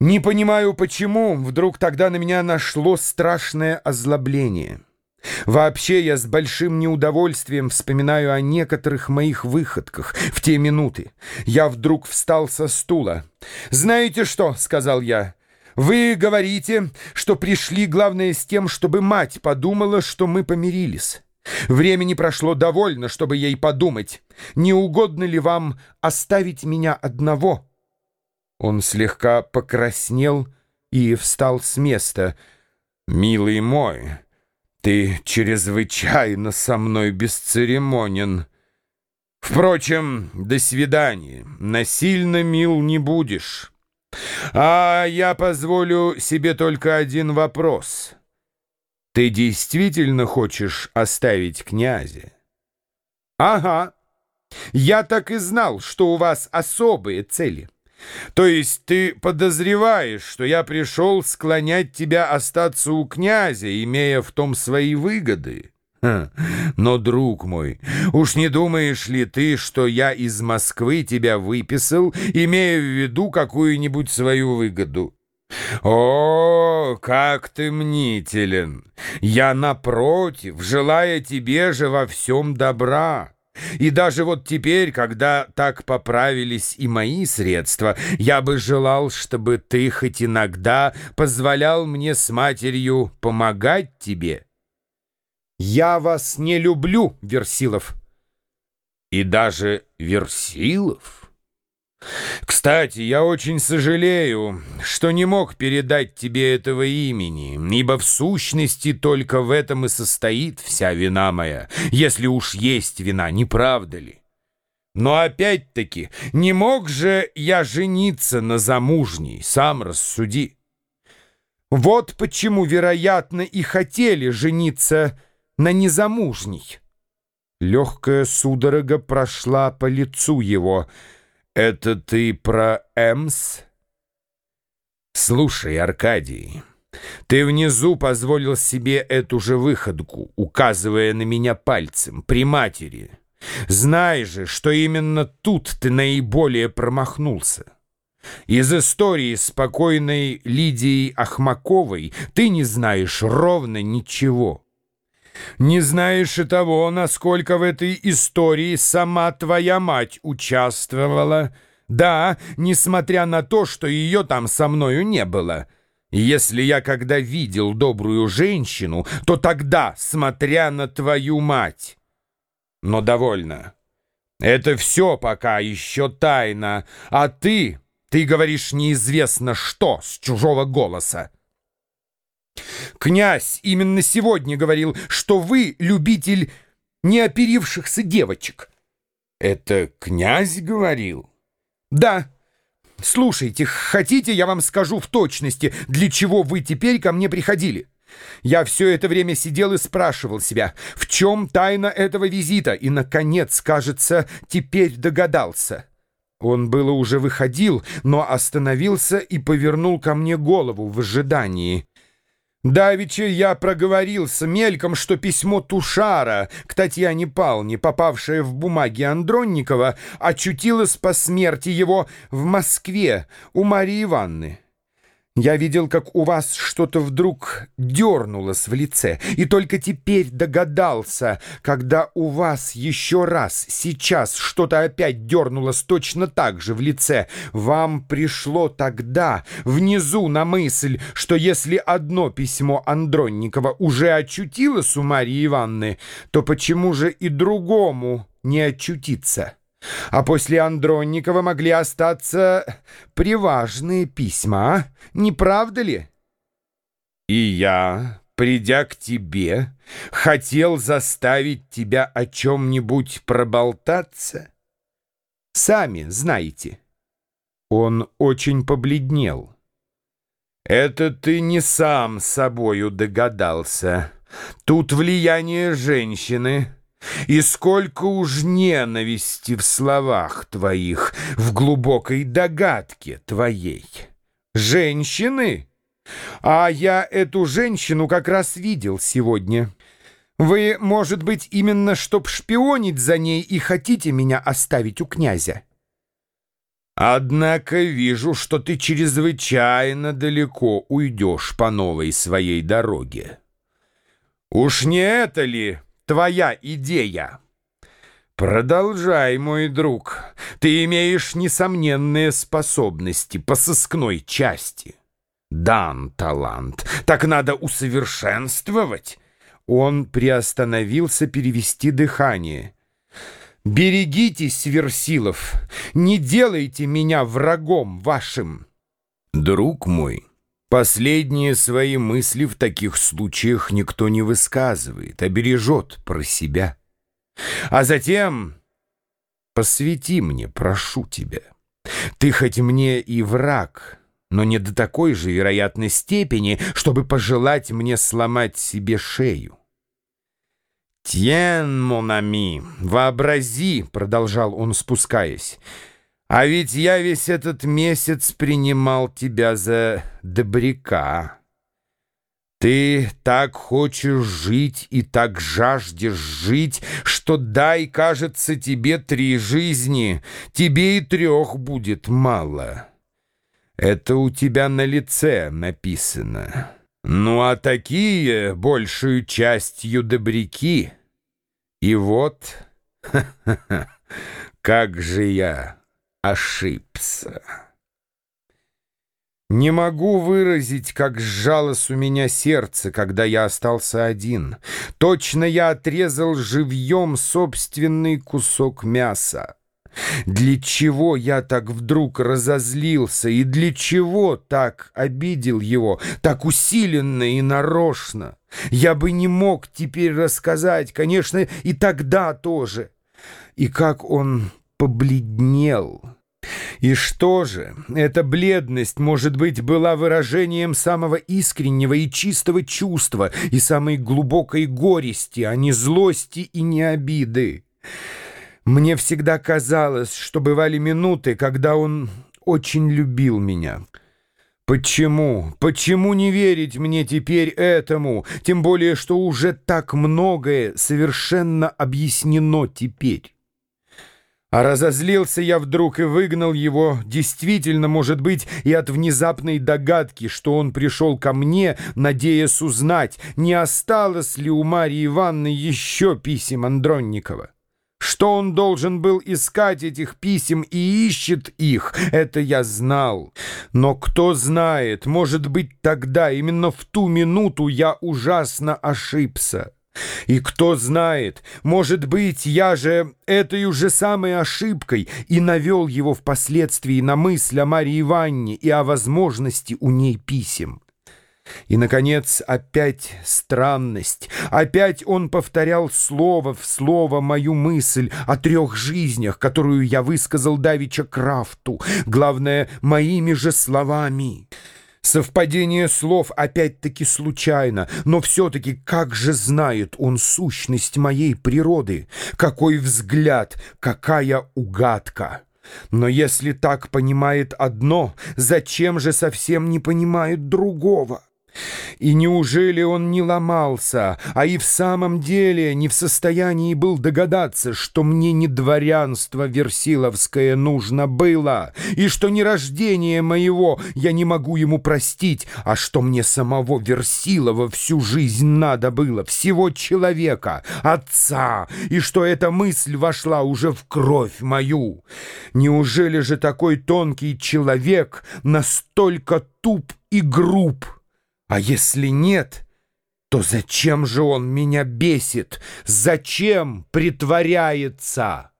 Не понимаю, почему вдруг тогда на меня нашло страшное озлобление. Вообще я с большим неудовольствием вспоминаю о некоторых моих выходках в те минуты. Я вдруг встал со стула. «Знаете что?» — сказал я. «Вы говорите, что пришли, главное, с тем, чтобы мать подумала, что мы помирились». Времени прошло довольно, чтобы ей подумать, не угодно ли вам оставить меня одного. Он слегка покраснел и встал с места. «Милый мой, ты чрезвычайно со мной бесцеремонен. Впрочем, до свидания. Насильно мил не будешь. А я позволю себе только один вопрос». Ты действительно хочешь оставить князя? Ага. Я так и знал, что у вас особые цели. То есть ты подозреваешь, что я пришел склонять тебя остаться у князя, имея в том свои выгоды? Но, друг мой, уж не думаешь ли ты, что я из Москвы тебя выписал, имея в виду какую-нибудь свою выгоду? «О, как ты мнителен! Я, напротив, желая тебе же во всем добра». И даже вот теперь, когда так поправились и мои средства, я бы желал, чтобы ты хоть иногда позволял мне с матерью помогать тебе. Я вас не люблю, Версилов. И даже Версилов? Кстати, я очень сожалею, что не мог передать тебе этого имени, ибо в сущности только в этом и состоит вся вина моя, если уж есть вина, не правда ли? Но опять-таки, не мог же я жениться на замужней, сам рассуди. Вот почему, вероятно, и хотели жениться на незамужней. Легкая судорога прошла по лицу его — «Это ты про Эмс?» «Слушай, Аркадий, ты внизу позволил себе эту же выходку, указывая на меня пальцем, при матери. Знай же, что именно тут ты наиболее промахнулся. Из истории спокойной Лидии Ахмаковой ты не знаешь ровно ничего». Не знаешь и того, насколько в этой истории сама твоя мать участвовала. Да, несмотря на то, что ее там со мною не было. Если я когда видел добрую женщину, то тогда, смотря на твою мать. Но довольно. Это все пока еще тайна, а ты, ты говоришь неизвестно что с чужого голоса. Князь именно сегодня говорил, что вы любитель неоперившихся девочек. Это князь говорил? Да. Слушайте, хотите, я вам скажу в точности, для чего вы теперь ко мне приходили? Я все это время сидел и спрашивал себя, в чем тайна этого визита, и, наконец, кажется, теперь догадался. Он было уже выходил, но остановился и повернул ко мне голову в ожидании. Давеча я проговорился мельком, что письмо Тушара к Татьяне Палне, попавшее в бумаги Андронникова, очутилось по смерти его в Москве у Марии Ивановны. Я видел, как у вас что-то вдруг дернулось в лице, и только теперь догадался, когда у вас еще раз сейчас что-то опять дернулось точно так же в лице. Вам пришло тогда внизу на мысль, что если одно письмо Андронникова уже очутилось у Марии Ивановны, то почему же и другому не очутиться?» А после Андронникова могли остаться приважные письма, не правда ли? И я, придя к тебе, хотел заставить тебя о чем-нибудь проболтаться? Сами знаете. Он очень побледнел. Это ты не сам собою догадался. Тут влияние женщины — и сколько уж ненависти в словах твоих, в глубокой догадке твоей. Женщины? А я эту женщину как раз видел сегодня. Вы, может быть, именно чтоб шпионить за ней и хотите меня оставить у князя? Однако вижу, что ты чрезвычайно далеко уйдешь по новой своей дороге. Уж не это ли твоя идея? Продолжай, мой друг. Ты имеешь несомненные способности по сыскной части. Дан талант. Так надо усовершенствовать. Он приостановился перевести дыхание. «Берегитесь, Версилов, не делайте меня врагом вашим!» «Друг мой, последние свои мысли в таких случаях никто не высказывает, а бережет про себя. А затем посвяти мне, прошу тебя. Ты хоть мне и враг, но не до такой же вероятной степени, чтобы пожелать мне сломать себе шею. «Тьен, монами, вообрази», — продолжал он, спускаясь, «а ведь я весь этот месяц принимал тебя за добряка. Ты так хочешь жить и так жаждешь жить, что дай, кажется, тебе три жизни, тебе и трех будет мало. Это у тебя на лице написано». Ну а такие, большую частью добряки. И вот, как же я ошибся. Не могу выразить, как сжалось у меня сердце, когда я остался один. Точно я отрезал живьем собственный кусок мяса. Для чего я так вдруг разозлился и для чего так обидел его, так усиленно и нарочно? Я бы не мог теперь рассказать, конечно, и тогда тоже. И как он побледнел. И что же, эта бледность, может быть, была выражением самого искреннего и чистого чувства и самой глубокой горести, а не злости и не обиды. Мне всегда казалось, что бывали минуты, когда он очень любил меня. Почему? Почему не верить мне теперь этому? Тем более, что уже так многое совершенно объяснено теперь. А разозлился я вдруг и выгнал его, действительно, может быть, и от внезапной догадки, что он пришел ко мне, надеясь узнать, не осталось ли у Марии Ивановны еще писем Андронникова. Что он должен был искать этих писем и ищет их, это я знал. Но кто знает, может быть, тогда, именно в ту минуту я ужасно ошибся. И кто знает, может быть, я же этой уже самой ошибкой и навел его впоследствии на мысль о Марии Ивановне и о возможности у ней писем. И, наконец, опять странность. Опять он повторял слово в слово мою мысль о трех жизнях, которую я высказал Давича Крафту, главное, моими же словами. Совпадение слов опять-таки случайно, но все-таки как же знает он сущность моей природы, какой взгляд, какая угадка. Но если так понимает одно, зачем же совсем не понимает другого? И неужели он не ломался, а и в самом деле не в состоянии был догадаться, что мне не дворянство Версиловское нужно было, и что не рождение моего я не могу ему простить, а что мне самого Версилова всю жизнь надо было, всего человека, отца, и что эта мысль вошла уже в кровь мою? Неужели же такой тонкий человек настолько туп и груб, а если нет, то зачем же он меня бесит? Зачем притворяется?»